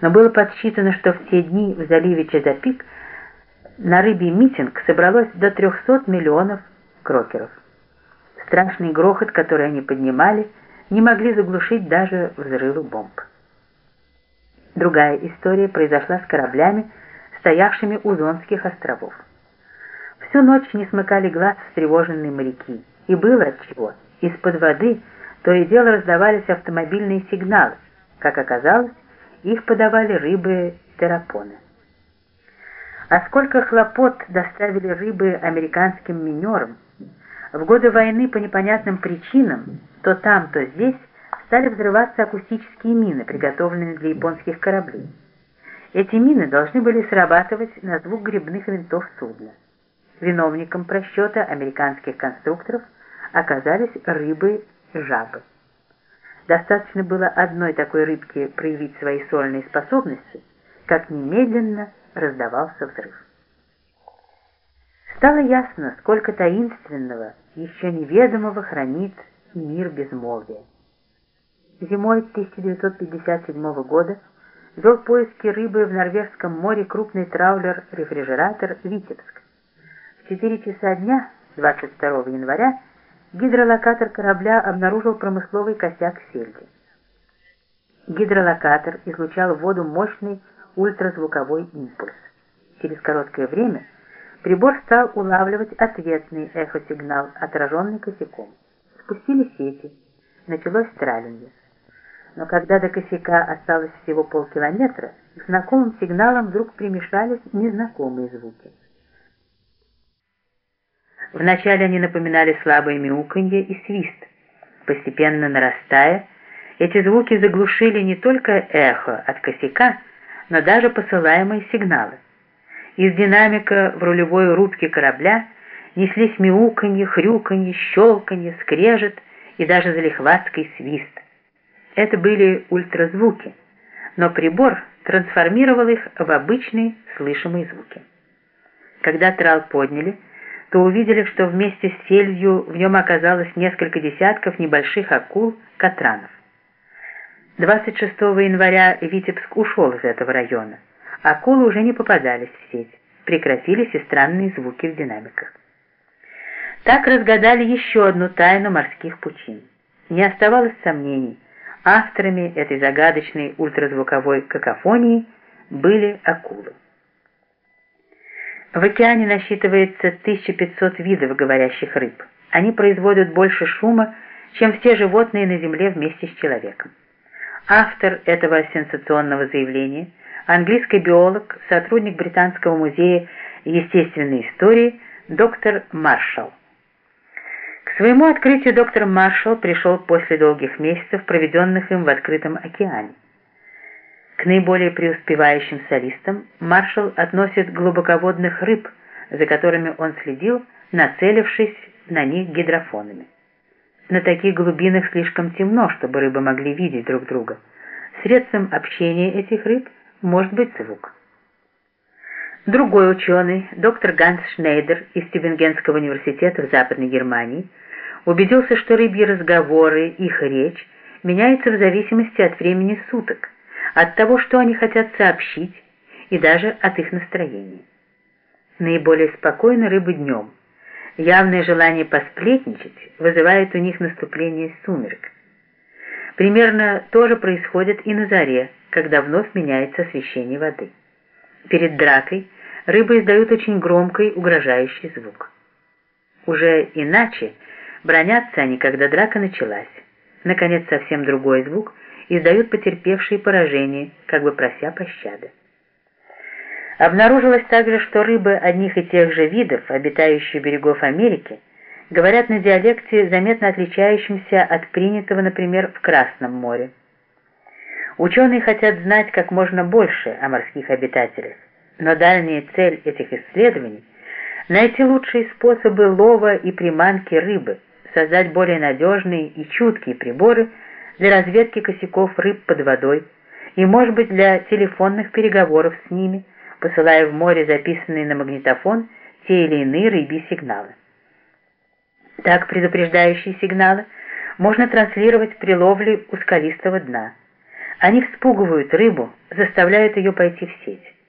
но было подсчитано, что в те дни в заливе Чезапик на рыбий митинг собралось до 300 миллионов крокеров. Страшный грохот, который они поднимали, не могли заглушить даже взрывы бомб. Другая история произошла с кораблями, стоявшими у Зонских островов. Всю ночь не смыкали глаз встревоженные моряки, и было отчего. Из-под воды то и дело раздавались автомобильные сигналы. Как оказалось, их подавали рыбы-террапоны. А сколько хлопот доставили рыбы американским минерам, в годы войны по непонятным причинам, то там, то здесь, стали взрываться акустические мины, приготовленные для японских кораблей. Эти мины должны были срабатывать на звук грибных винтов судна. Виновником просчета американских конструкторов оказались рыбы-жабы. Достаточно было одной такой рыбке проявить свои сольные способности, как немедленно раздавался взрыв. Стало ясно, сколько таинственного, еще неведомого хранит мир безмолвия. Зимой 1957 года вел поиски рыбы в Норвежском море крупный траулер-рефрижератор «Витебск». В 4 часа дня, 22 января, гидролокатор корабля обнаружил промысловый косяк сельди. Гидролокатор излучал в воду мощный ультразвуковой импульс. Через короткое время прибор стал улавливать ответный эхосигнал, отраженный косяком. Спустили сети, началось траленье. Но когда до косяка осталось всего полкилометра, к знакомым сигналам вдруг примешались незнакомые звуки. Вначале они напоминали слабое мяуканье и свист. Постепенно нарастая, эти звуки заглушили не только эхо от косяка, но даже посылаемые сигналы. Из динамика в рулевой рубке корабля неслись мяуканье, хрюканье, щелканье, скрежет и даже залихватский свист. Это были ультразвуки, но прибор трансформировал их в обычные слышимые звуки. Когда трал подняли, то увидели, что вместе с сельдью в нем оказалось несколько десятков небольших акул-катранов. 26 января Витебск ушел из этого района. Акулы уже не попадались в сеть, прекратились и странные звуки в динамиках. Так разгадали еще одну тайну морских пучин. Не оставалось сомнений, авторами этой загадочной ультразвуковой какофонии были акулы. В океане насчитывается 1500 видов говорящих рыб. Они производят больше шума, чем все животные на Земле вместе с человеком. Автор этого сенсационного заявления – английский биолог, сотрудник Британского музея естественной истории доктор Маршалл. К своему открытию доктор Маршалл пришел после долгих месяцев, проведенных им в открытом океане. К наиболее преуспевающим солистам маршал относит глубоководных рыб, за которыми он следил, нацелившись на них гидрофонами. На таких глубинах слишком темно, чтобы рыбы могли видеть друг друга. Средством общения этих рыб может быть звук. Другой ученый, доктор Ганс Шнейдер из Тюбингенского университета в Западной Германии, убедился, что рыбьи разговоры, их речь меняются в зависимости от времени суток – от того, что они хотят сообщить, и даже от их настроения. Наиболее спокойны рыбы днем. Явное желание посплетничать вызывает у них наступление сумерек. Примерно то же происходит и на заре, когда вновь меняется освещение воды. Перед дракой рыбы издают очень громкий, угрожающий звук. Уже иначе бронятся они, когда драка началась. Наконец, совсем другой звук – издают потерпевшие поражение, как бы прося пощады. Обнаружилось также, что рыбы одних и тех же видов, обитающие берегов Америки, говорят на диалекте, заметно отличающемся от принятого, например, в Красном море. Ученые хотят знать как можно больше о морских обитателях, но дальняя цель этих исследований – найти лучшие способы лова и приманки рыбы, создать более надежные и чуткие приборы – для разведки косяков рыб под водой и, может быть, для телефонных переговоров с ними, посылая в море записанные на магнитофон те или иные рыбьи сигналы. Так предупреждающие сигналы можно транслировать при ловле у скалистого дна. Они вспугивают рыбу, заставляют ее пойти в сеть.